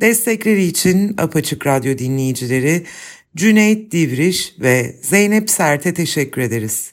Destekleri için Apaçık Radyo dinleyicileri Cüneyt Divriş ve Zeynep Sert'e teşekkür ederiz.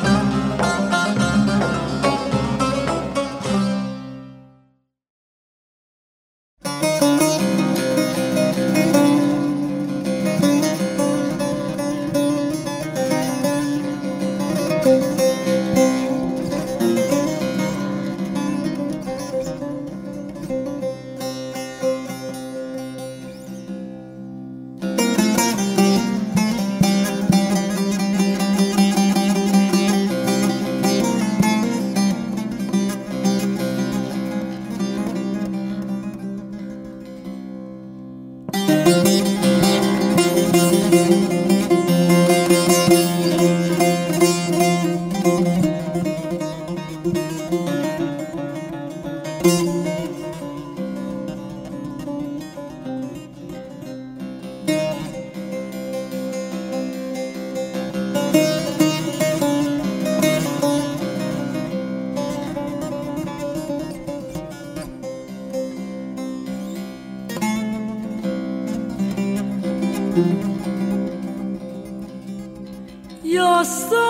You're so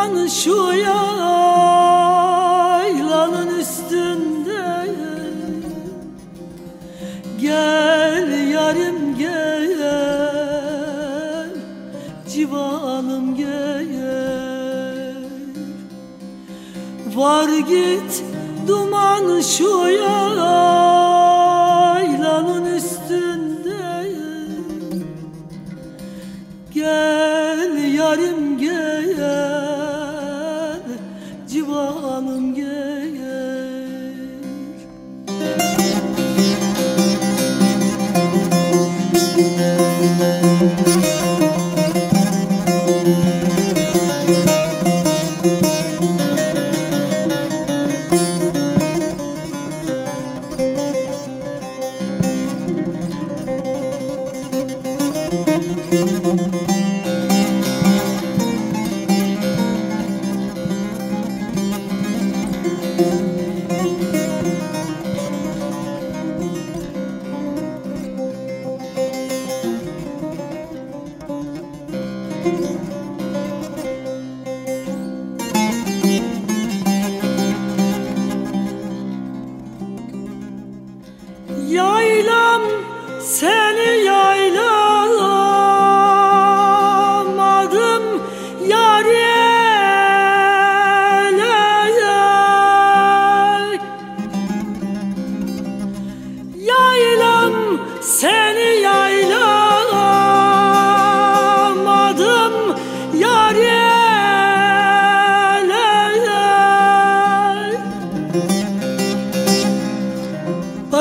Uçan şu yaylanın üstünde. Gel yarim gel Civanım gel. Var git duman şu yaylanın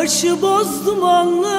Başı boz dumanlı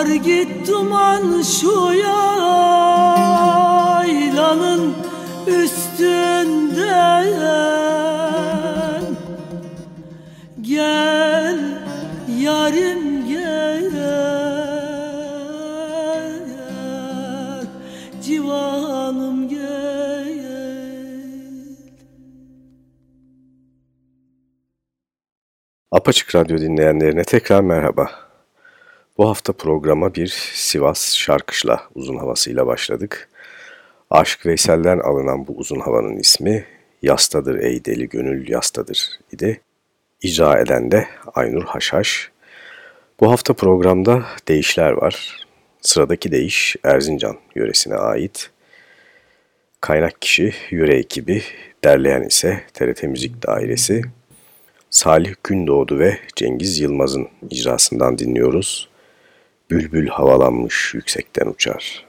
Var git duman şu yaylanın üstünden Gel yarim gel Civanım gel Apaçık Radyo dinleyenlerine tekrar merhaba. Bu hafta programa bir Sivas şarkışla uzun havasıyla başladık. Aşık Veysel'den alınan bu uzun havanın ismi Yastadır ey deli gönül yastadır idi. İcra eden de Aynur Haşhaş. Bu hafta programda değişler var. Sıradaki değiş Erzincan yöresine ait. Kaynak kişi Yüre ekibi, derleyen ise TRT Müzik Dairesi. Salih Gündoğdu ve Cengiz Yılmaz'ın icrasından dinliyoruz. Bülbül havalanmış yüksekten uçar.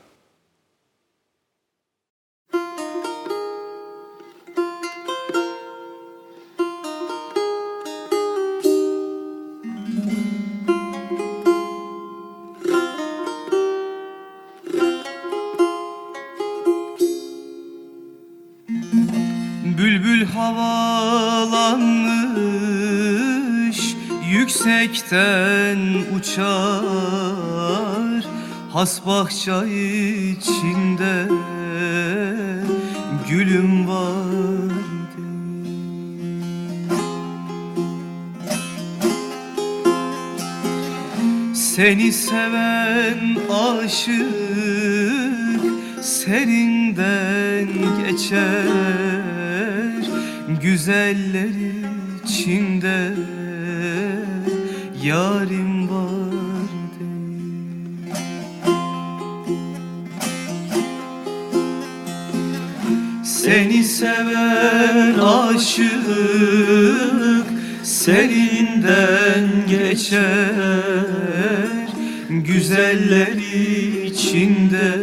Bülbül havalanmış yüksekten Has bahçe içinde gülüm var Seni seven aşık serinden geçer. Güzeller içinde yarim aşık serinden geçer. Güzeller içinde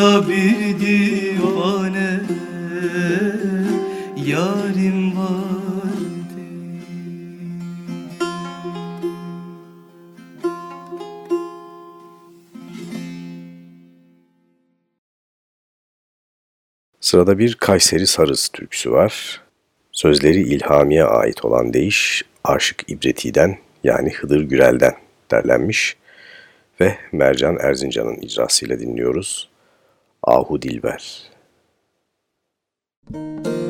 Şurada bir divane yarim var Sırada bir Kayseri Sarız türküsü var. Sözleri İlhami'ye ait olan deyiş Aşık İbreti'den yani Hıdır Gürel'den derlenmiş ve Mercan Erzincan'ın icrasıyla dinliyoruz. Ahu Dilber. Müzik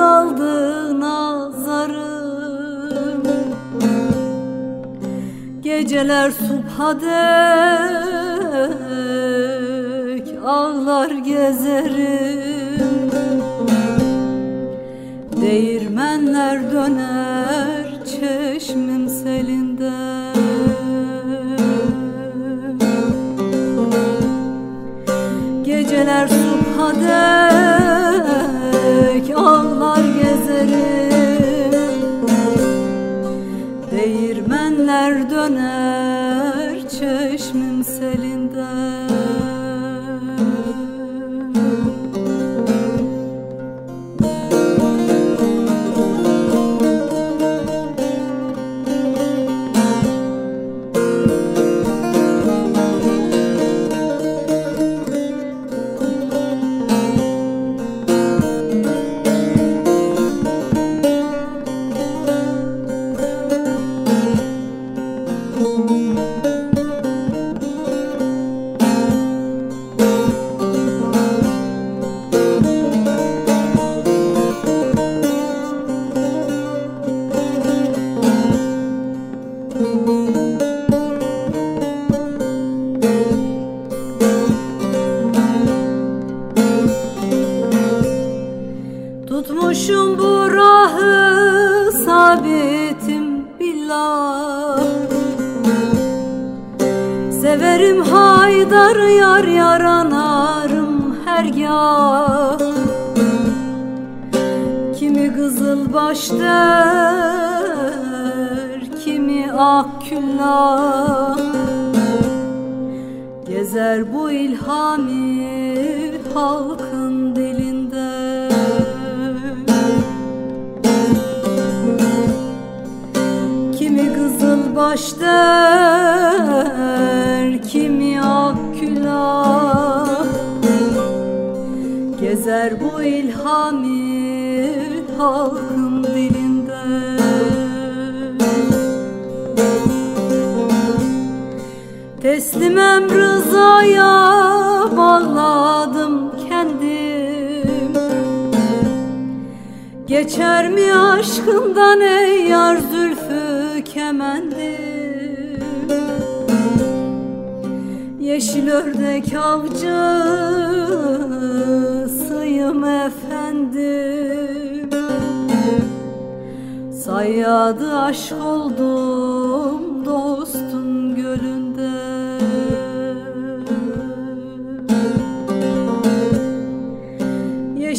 kaldı nazarım Geceler subha dek ağlar gezerim. Değirmenler döner çeşmim selinde. Geceler subha Değirmenler döner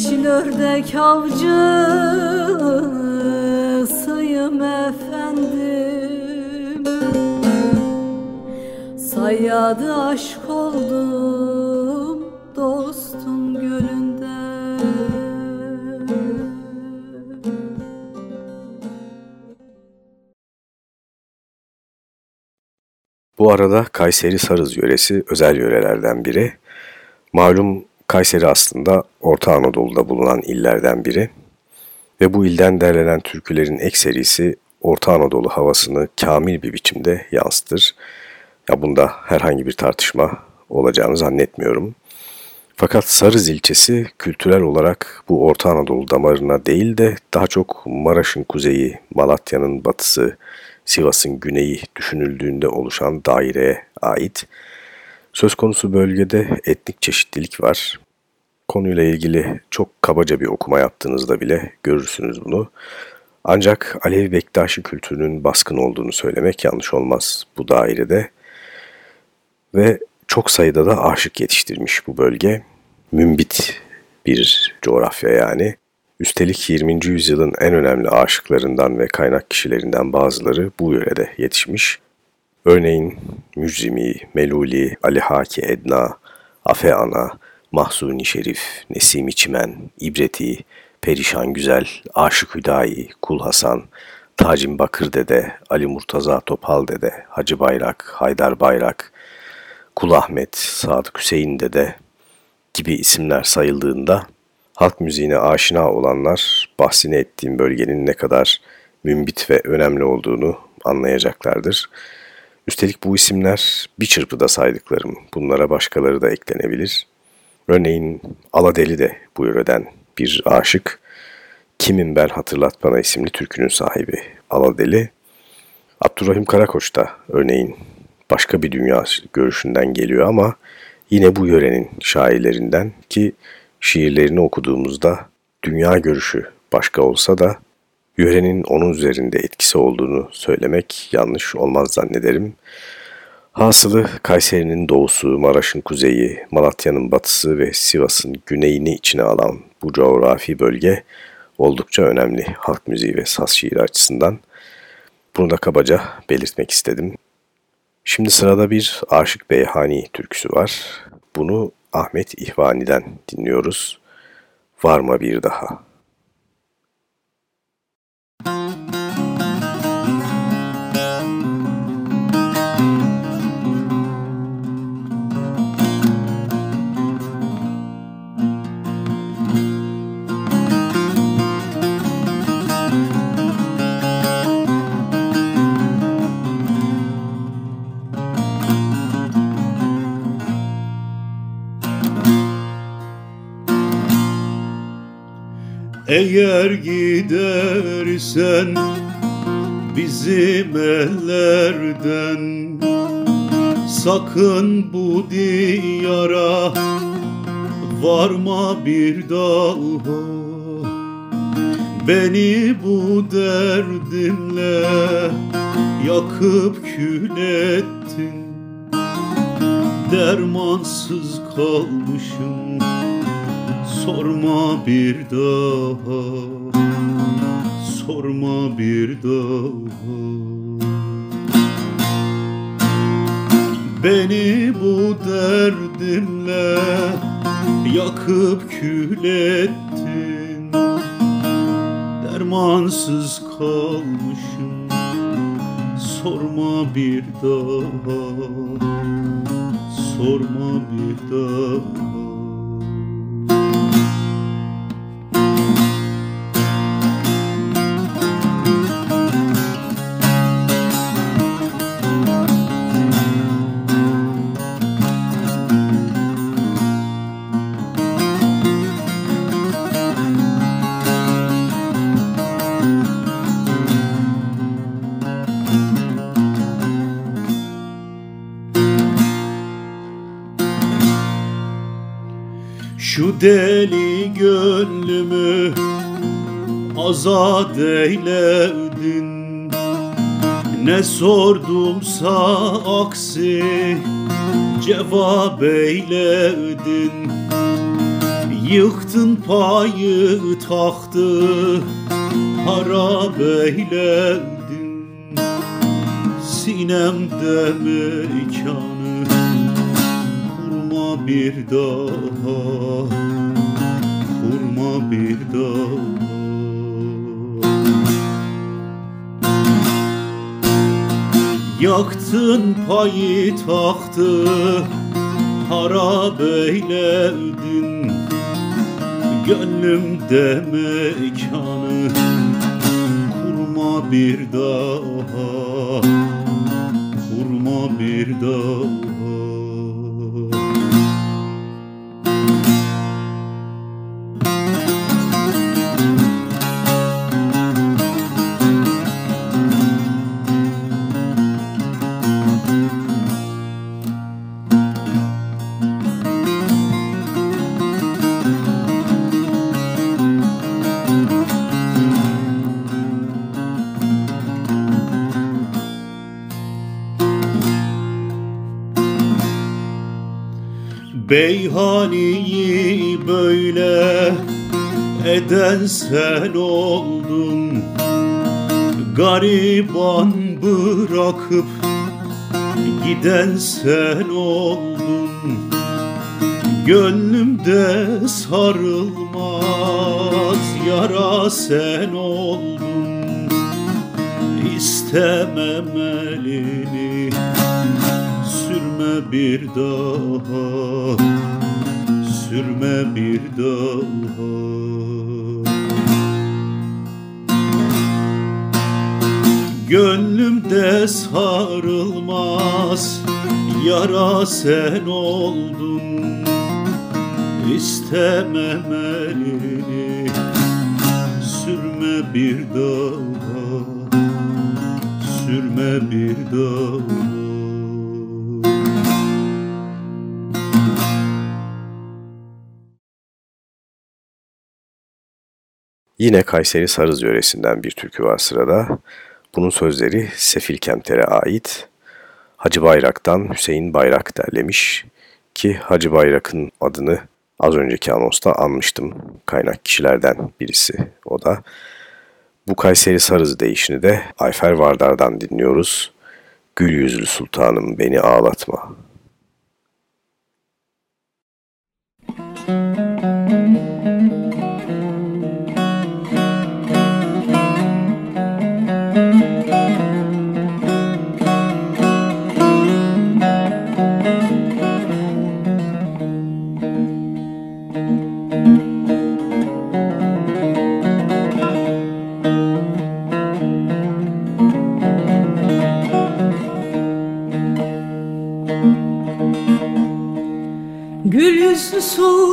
Yeşil ördek avcısıyım efendim Sayyadı aşk oldum dostun gölünde Bu arada Kayseri Sarız yöresi özel yörelerden biri. Malum Kayseri aslında Orta Anadolu'da bulunan illerden biri ve bu ilden derlenen türkülerin ekserisi Orta Anadolu havasını kamil bir biçimde yansıtır. Ya bunda herhangi bir tartışma olacağını zannetmiyorum. Fakat Sarız ilçesi kültürel olarak bu Orta Anadolu damarına değil de daha çok Maraş'ın kuzeyi, Malatya'nın batısı, Sivas'ın güneyi düşünüldüğünde oluşan daireye ait. Söz konusu bölgede etnik çeşitlilik var. Konuyla ilgili çok kabaca bir okuma yaptığınızda bile görürsünüz bunu. Ancak Alevi Bektaşi kültürünün baskın olduğunu söylemek yanlış olmaz bu dairede. Ve çok sayıda da aşık yetiştirmiş bu bölge. Mümbit bir coğrafya yani. Üstelik 20. yüzyılın en önemli aşıklarından ve kaynak kişilerinden bazıları bu yörede yetişmiş. Örneğin Müczimi, Meluli, Ali Haki Edna, Afe Ana, Mahsuni Şerif, Nesimi Çimen, İbreti, Perişan Güzel, Aşık Hüdayi, Kul Hasan, Tacim Bakır Dede, Ali Murtaza Topal Dede, Hacı Bayrak, Haydar Bayrak, Kul Ahmet, Sadık Hüseyin Dede gibi isimler sayıldığında halk müziğine aşina olanlar bahsini ettiğim bölgenin ne kadar mümbit ve önemli olduğunu anlayacaklardır. Üstelik bu isimler bir çırpıda saydıklarım. Bunlara başkaları da eklenebilir. Örneğin Aladeli de bu yöreden bir aşık. Kimim Ben Hatırlat Bana isimli türkünün sahibi Aladeli. Abdurrahim Karakoç da örneğin başka bir dünya görüşünden geliyor ama yine bu yörenin şairlerinden ki şiirlerini okuduğumuzda dünya görüşü başka olsa da yörenin onun üzerinde etkisi olduğunu söylemek yanlış olmaz zannederim. Hasılı Kayseri'nin doğusu, Maraş'ın kuzeyi, Malatya'nın batısı ve Sivas'ın güneyini içine alan bu coğrafi bölge oldukça önemli halk müziği ve saz şiiri açısından. Bunu da kabaca belirtmek istedim. Şimdi sırada bir Aşık Beyhani türküsü var. Bunu Ahmet İhvani'den dinliyoruz. Varma bir daha. Eğer gidersen bizim ellerden Sakın bu diyara varma bir daha Beni bu derdimle yakıp kül ettin. Dermansız kalmışım Sorma bir daha. Sorma bir daha. Beni bu derdimle yakıp kül ettin. Dermansız kalmışım. Sorma bir daha. Sorma bir daha Deli gönlümü azat eyledin. Ne sordumsa aksi cevap eyledin. Yıktın payı tahtı harap eyledin. Sinemde mekanı kurma bir daha Kurma bir daha Yaktın payı tahtı harap eyledin Gönlümde mekanı kurma bir daha Kurma bir daha Beyhani'yi böyle eden sen oldun. Gariban bırakıp giden sen oldun. Gönlümde sarılmaz yara sen oldun. İstemem elini sürme bir daha. Sürme bir daha. Gönlümde sarılmaz yara sen oldun. İstemem elini sürme bir daha. Sürme bir daha Yine Kayseri Sarız yöresinden bir türkü var sırada. Bunun sözleri Sefil Kemter'e ait. Hacı Bayrak'tan Hüseyin Bayrak derlemiş ki Hacı Bayrak'ın adını az önceki anonsta anmıştım. Kaynak kişilerden birisi o da. Bu Kayseri Sarız değişini de Ayfer Vardar'dan dinliyoruz. Gül yüzlü sultanım beni ağlatma.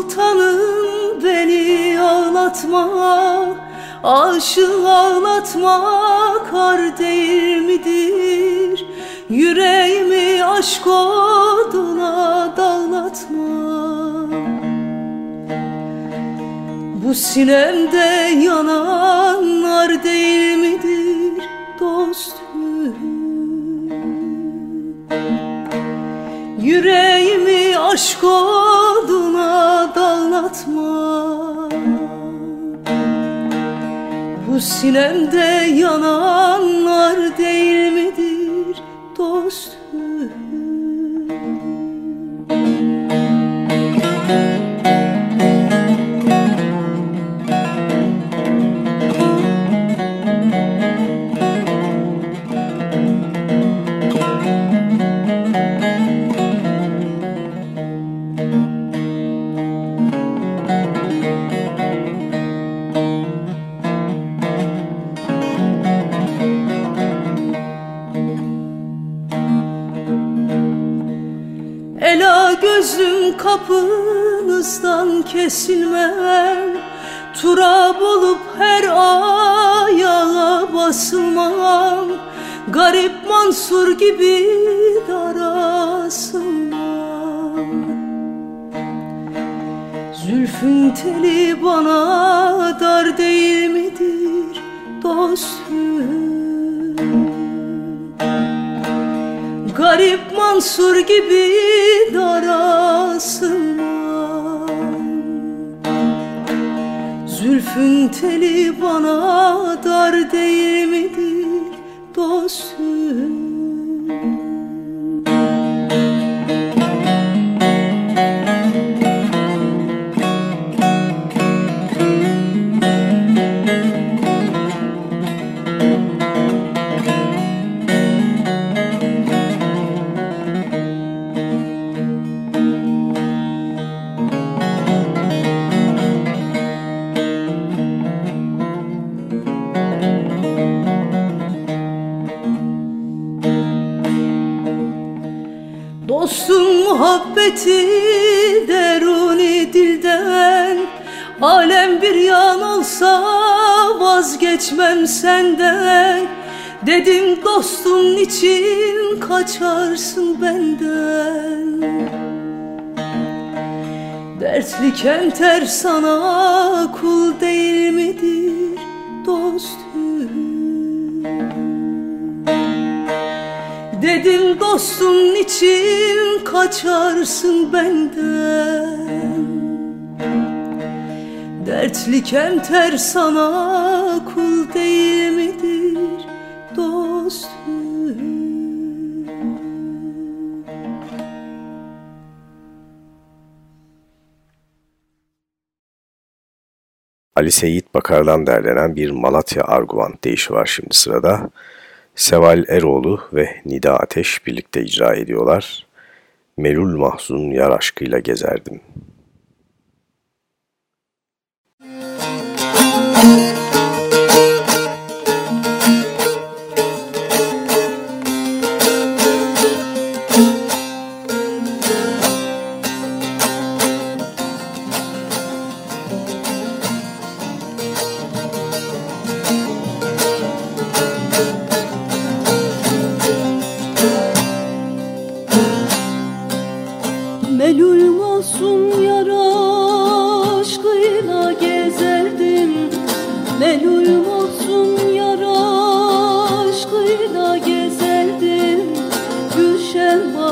Sultanım beni ağlatma. Aşığı ağlatma kar değil midir? Yüreğimi aşk oduna dağlatma. Bu sinemde yananlar değil midir dostum Yüreğimi aşk oduna dağlatma Bu sinemde yananlar değil midir gibi muhabbeti deruni dilden Alem bir yan olsa vazgeçmem senden. Dedim dostun için kaçarsın benden? Dertli kenter sana kul değil midir Dedim dostum için kaçarsın benden Dertli kemter sana kul değil midir dostum Ali Seyit Bakar'dan derlenen bir Malatya Arguvan deyişi var şimdi sırada. Seval Eroğlu ve Nida Ateş birlikte icra ediyorlar. Melul mahzun yar aşkıyla gezerdim.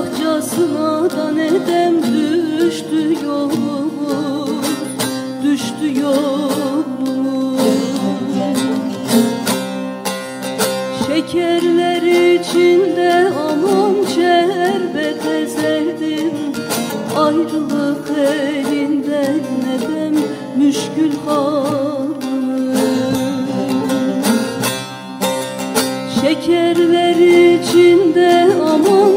Ahcasına da neden düştü yolumuz? Düştü yolumuz. Şekerler içinde aman şerbet ezerdim. Ayrılık elinden neden müşkül halını Şekerler içinde aman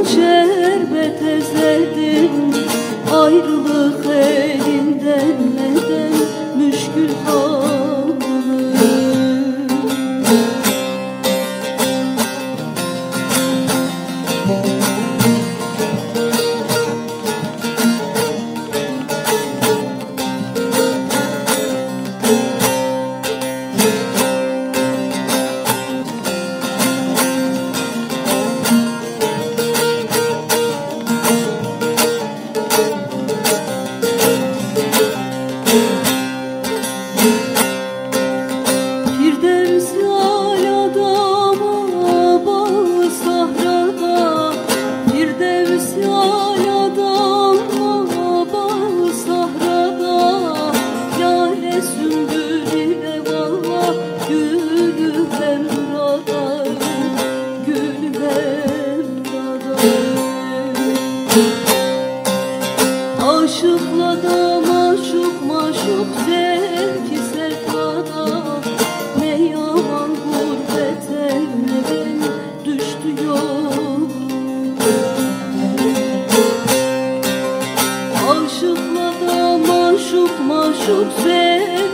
sub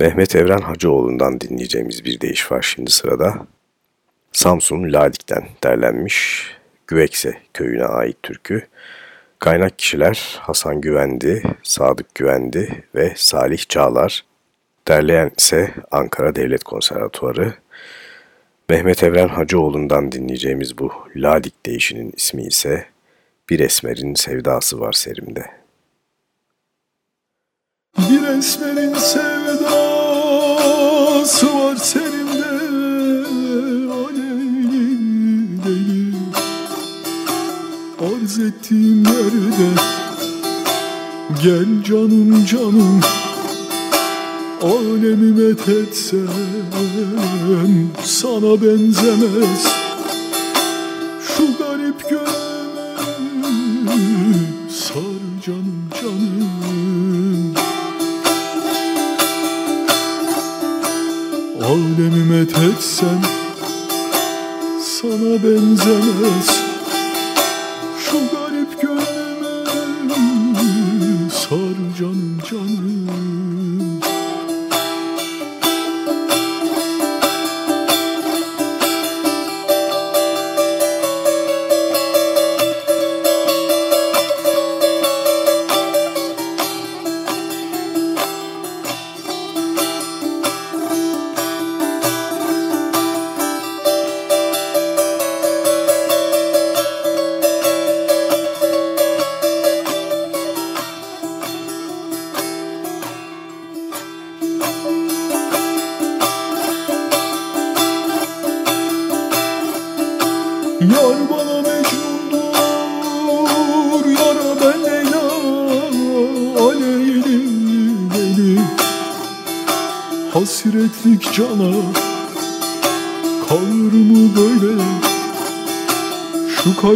Mehmet Evren Hacıoğlu'ndan dinleyeceğimiz bir deyiş var şimdi sırada. Samsun Ladik'ten derlenmiş Güvekse köyüne ait türkü. Kaynak kişiler Hasan Güvendi, Sadık Güvendi ve Salih Çağlar. Derleyen ise Ankara Devlet Konservatuarı. Mehmet Evren Hacıoğlu'ndan dinleyeceğimiz bu Ladik deyişinin ismi ise Bir Esmer'in Sevdası Var Serim'de. Bir esmerin sevdası var serimde Arz ettiğim yerde. Gel canım canım Alemi methetsem Sana benzemez. Şu garip gönlümü Sar canım canım. Alemi methetsem sana benzemez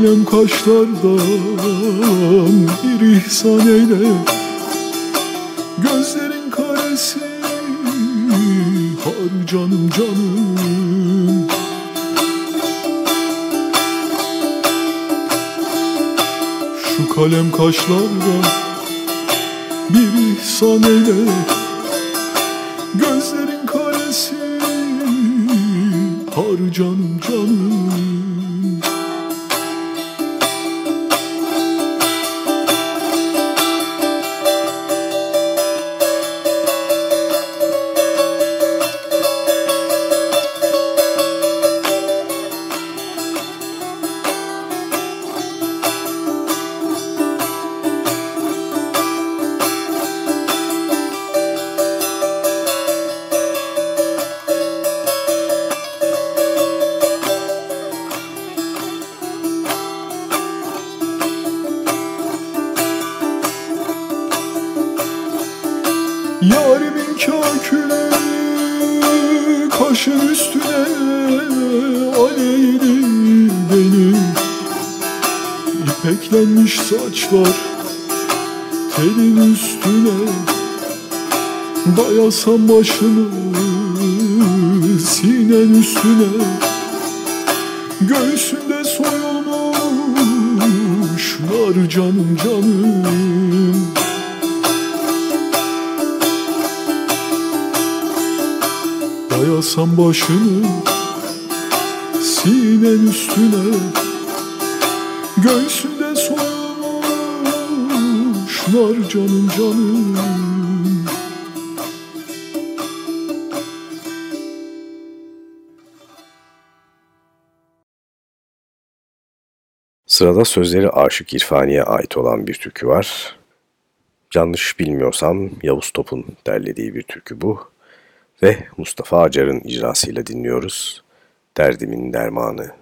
Şu kalem kaşlardan Bir ihsan eyle. Gözlerin karesi Har canım canım. Şu kalem kaşlarda bir ihsan eyle Yarimin kakülü kaşın üstüne aleyli benim İpeklenmiş saçlar telin üstüne Dayasam başını sinen üstüne. Göğsünde soyulmuşlar canım canım Dayasam başını sinen üstüne Göğsünde soyulmuşlar canım canım Sırada sözleri Aşık İrfani'ye ait olan bir türkü var. Yanlış bilmiyorsam Yavuz Top'un derlediği bir türkü bu. Ve Mustafa Acar'ın icrasıyla dinliyoruz. Derdimin Dermanı.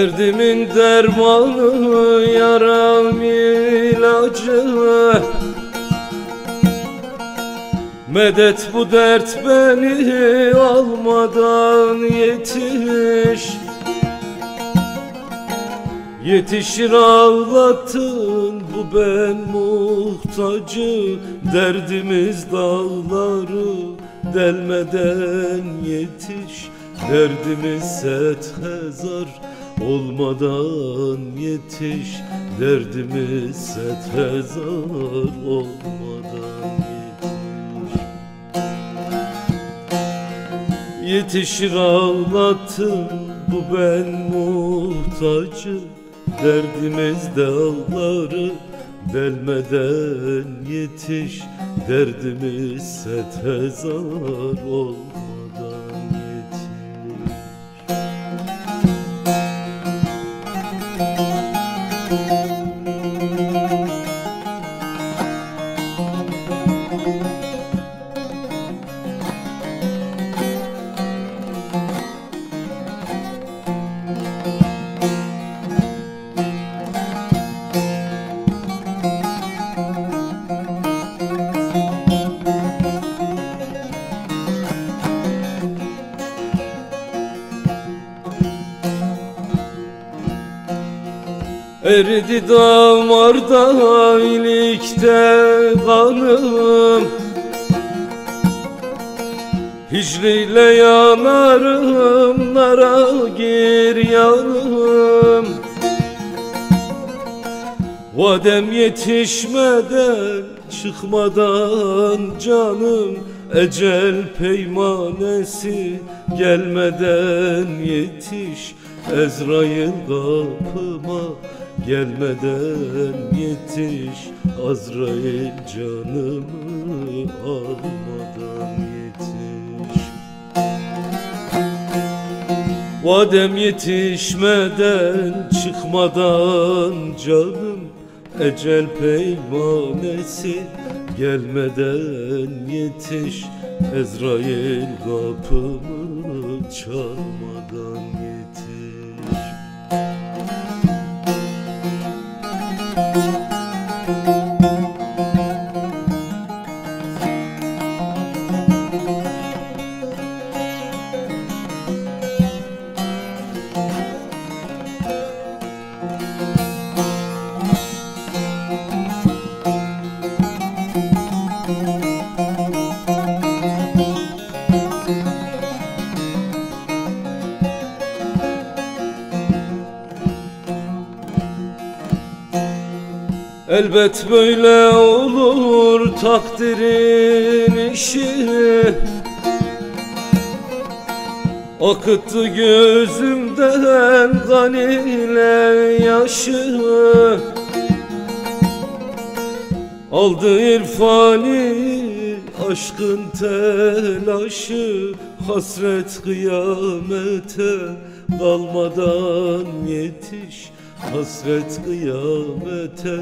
Derdimin dermanı yaram ilacı. Medet bu dert beni almadan yetiş. Yetişir ağlattın bu ben muhtacı. Derdimiz dağları delmeden yetiş. Derdimiz set hezar olmadan yetiş Derdimiz set hezar olmadan yetiş. Yetişir ağlattın bu ben muhtacı Derdimiz dağları delmeden yetiş Derdimiz set hezar olmadan damarda ilikte kanım. Hicriyle yanarım nara gir yanım. Vadem yetişmeden çıkmadan canım. Ecel peymanesi gelmeden yetiş. Ezrail kapıma gelmeden yetiş Azrail canımı almadan yetiş. Vadem yetişmeden çıkmadan canım Ecel peymanesi. Gelmeden yetiş Ezrail kapımı çalmadan Elbet böyle olur takdirin işi. Akıttı gözümden kan ile yaşı. Aldı irfani aşkın telaşı. Hasret kıyamete kalmadan yetiş. Hasret kıyamete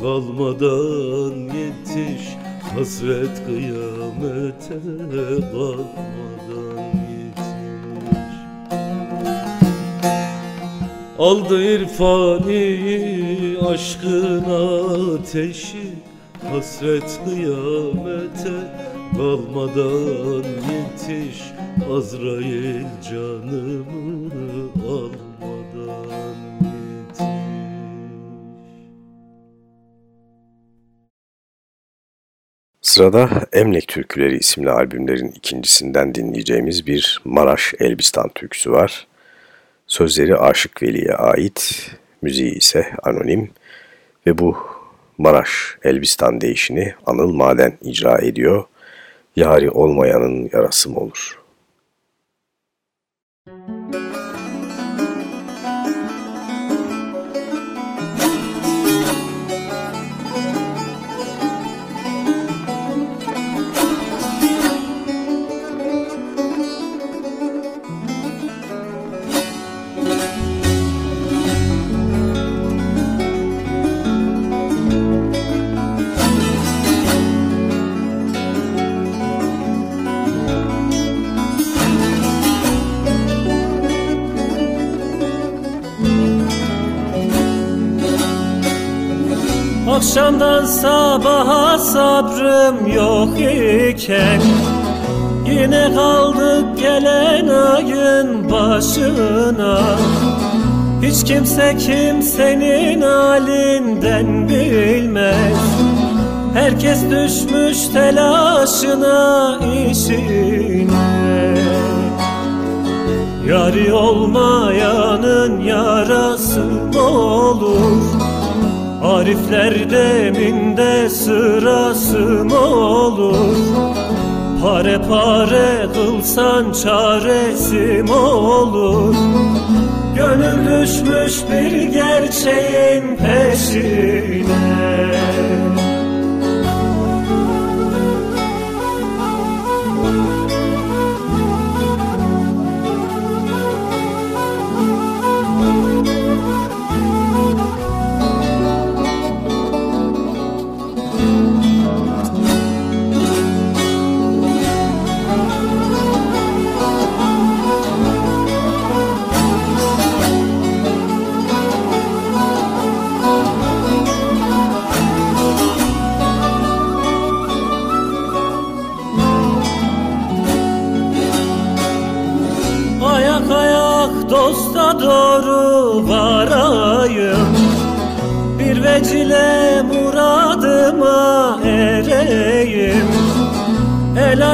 kalmadan yetiş Hasret kıyamete kalmadan yetiş. Aldı irfani aşkın ateşi Hasret kıyamete kalmadan yetiş. Azrail canımı almadan Sırada Emlek Türküleri isimli albümlerin ikincisinden dinleyeceğimiz bir Maraş Elbistan türküsü var. Sözleri Aşık Veli'ye ait, müziği ise anonim ve bu Maraş Elbistan değişini Anıl Maden icra ediyor. Yari olmayanın yarası mı olur? Sabaha sabrım yok iken Yine kaldık gelen ayın başına. Hiç kimse kimsenin halinden bilmez. Herkes düşmüş telaşına işine. Yari olmayanın yarası olur Arifler deminde sırası mı olur. Pare pare kılsan çaresi mi olur. Gönül düşmüş bir gerçeğin peşine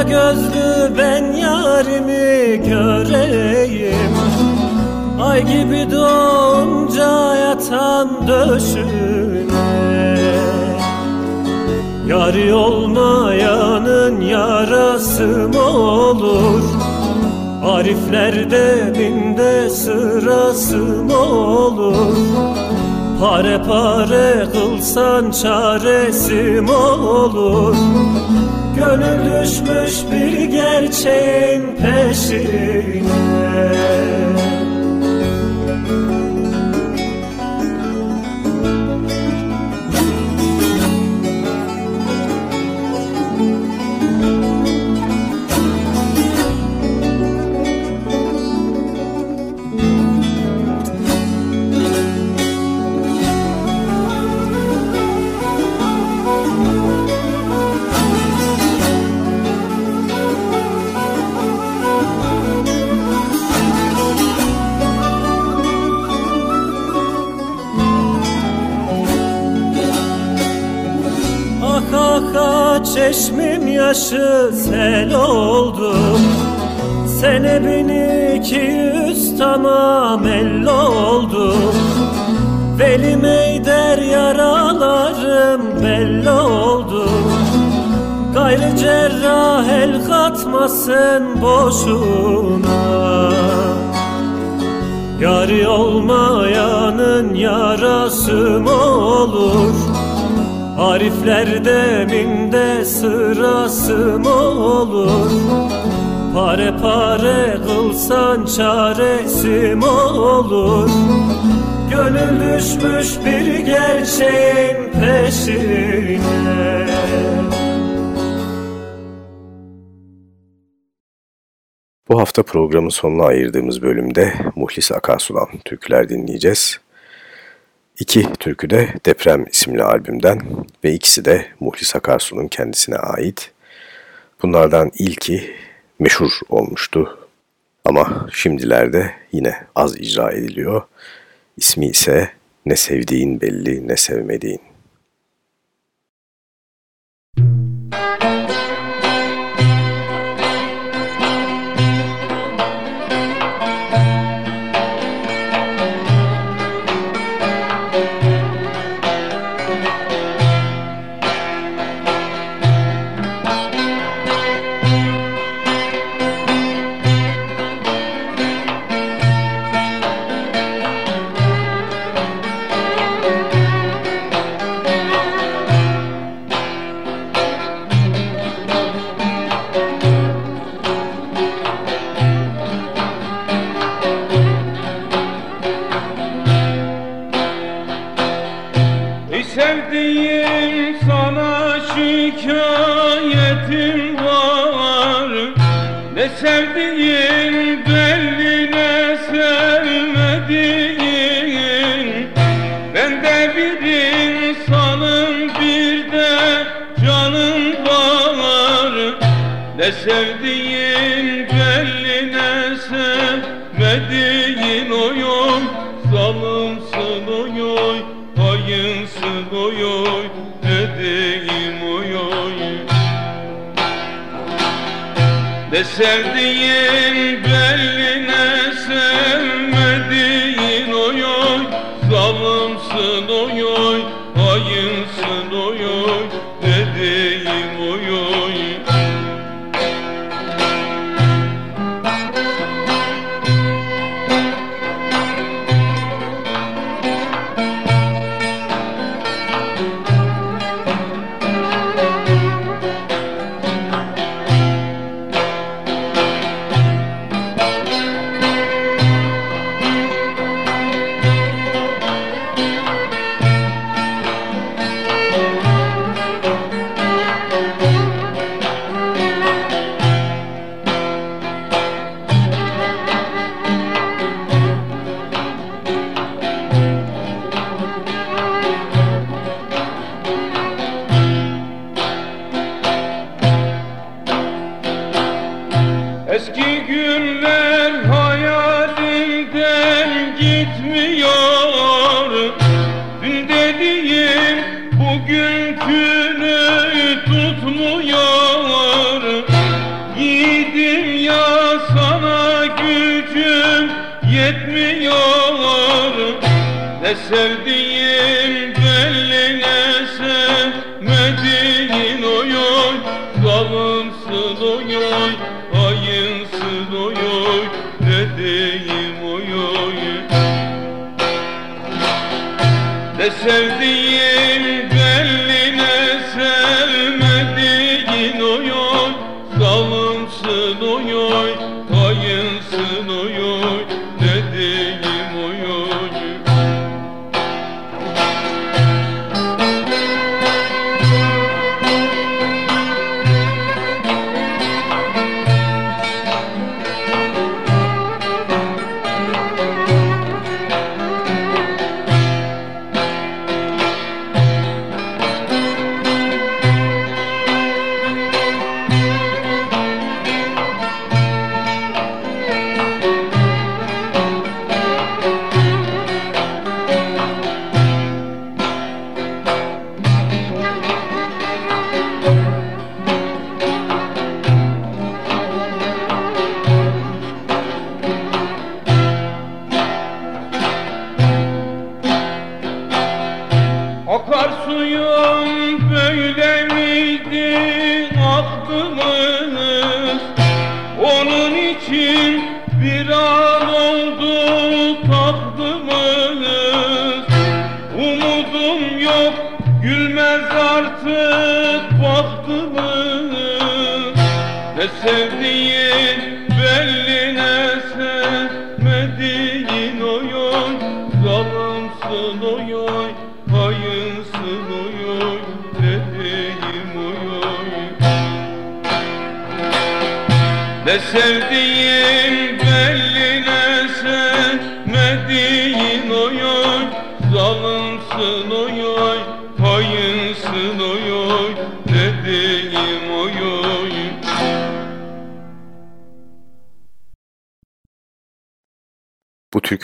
gözlü ben yarimi göreyim. Ay gibi doğunca yatan döşüne. Yari olmayanın yarası mı olur? Ariflerde binde sırası mı olur? Pare pare kılsan çaresi mi olur Gönül düşmüş bir gerçeğin peşine çeşmim yaşı sel oldu Sene bin iki yüz tamam elli oldu. Veli meyder yaralarım belli oldu. Gayrı cerrah el katmasın boşuna. Yari olmayanın yarası mı olur Tarifler deminde sırası mı olur? Pare pare kılsan çaresi mi olur? Gönül düşmüş bir gerçeğin peşine Bu hafta programın sonuna ayırdığımız bölümde Muhlis Akasu'dan türküler dinleyeceğiz. İki türkü de Deprem isimli albümden ve ikisi de Muhlis Akarsu'nun kendisine ait. Bunlardan ilki meşhur olmuştu ama şimdilerde yine az icra ediliyor. İsmi ise Ne Sevdiğin Belli Ne Sevmediğin.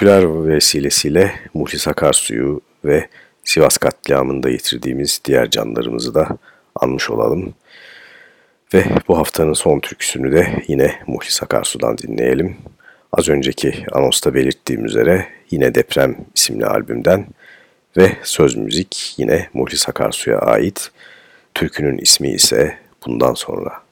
Türküler vesilesiyle Muhlis Akarsu'yu ve Sivas katliamında yitirdiğimiz diğer canlarımızı da anmış olalım. Ve bu haftanın son türküsünü de yine Muhlis Akarsu'dan dinleyelim. Az önceki anonsta belirttiğim üzere yine Deprem isimli albümden ve söz müzik yine Muhlis Akarsu'ya ait. Türkünün ismi ise bundan sonra.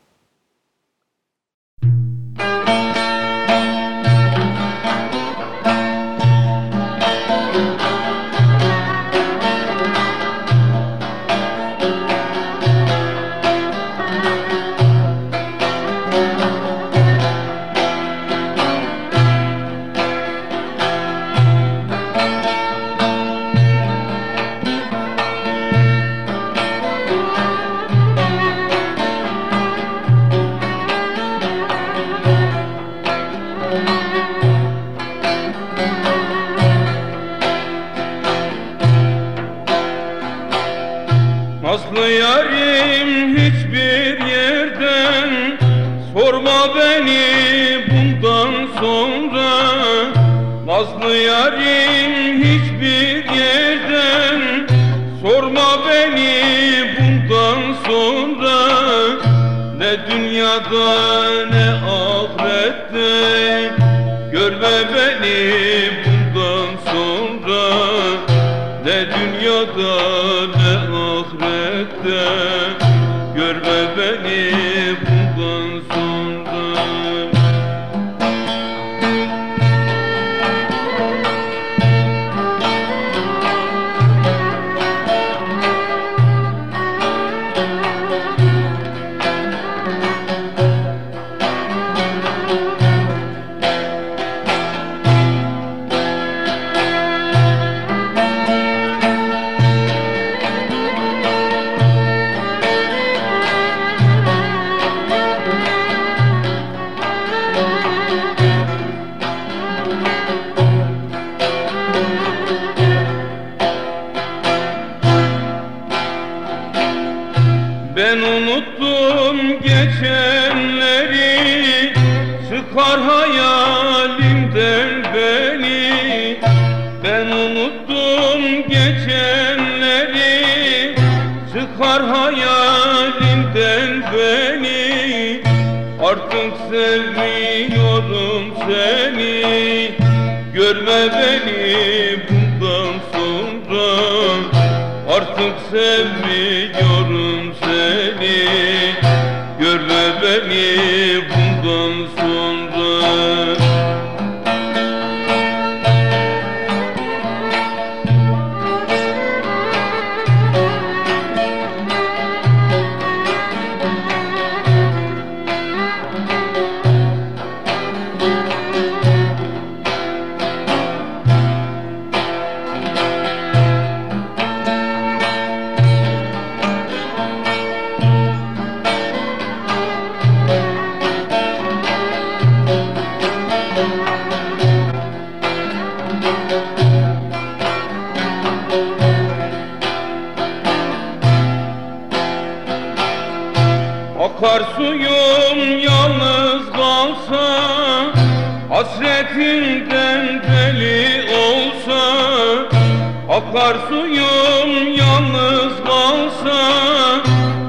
Akar suyum yalnız kalsa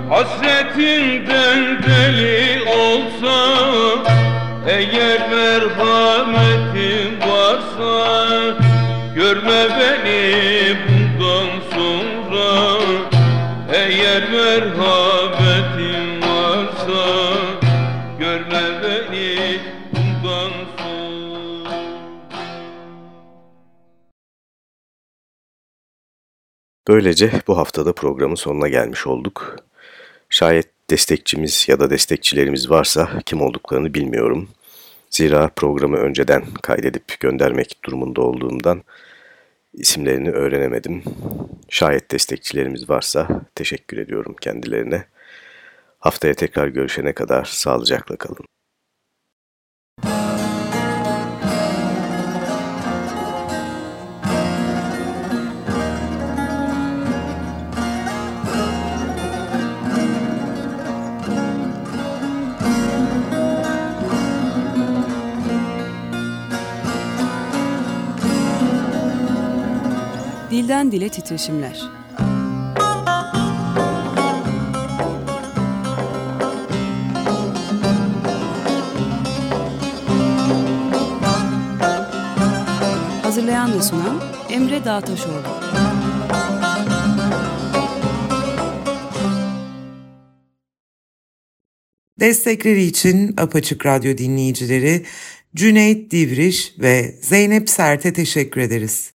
Hasretinden deli olsa Eğer merhametin varsa Görme beni bundan sonra. Eğer merhametin Böylece bu haftada programın sonuna gelmiş olduk. Şayet destekçimiz ya da destekçilerimiz varsa kim olduklarını bilmiyorum. Zira programı önceden kaydedip göndermek durumunda olduğumdan isimlerini öğrenemedim. Şayet destekçilerimiz varsa teşekkür ediyorum kendilerine. Haftaya tekrar görüşene kadar sağlıcakla kalın. Dilden Dile Titreşimler Hazırlayan ve sunan Emre Dağtaşoğlu. Destekleri için Apaçık Radyo dinleyicileri Cüneyt Divriş ve Zeynep Sert'e teşekkür ederiz.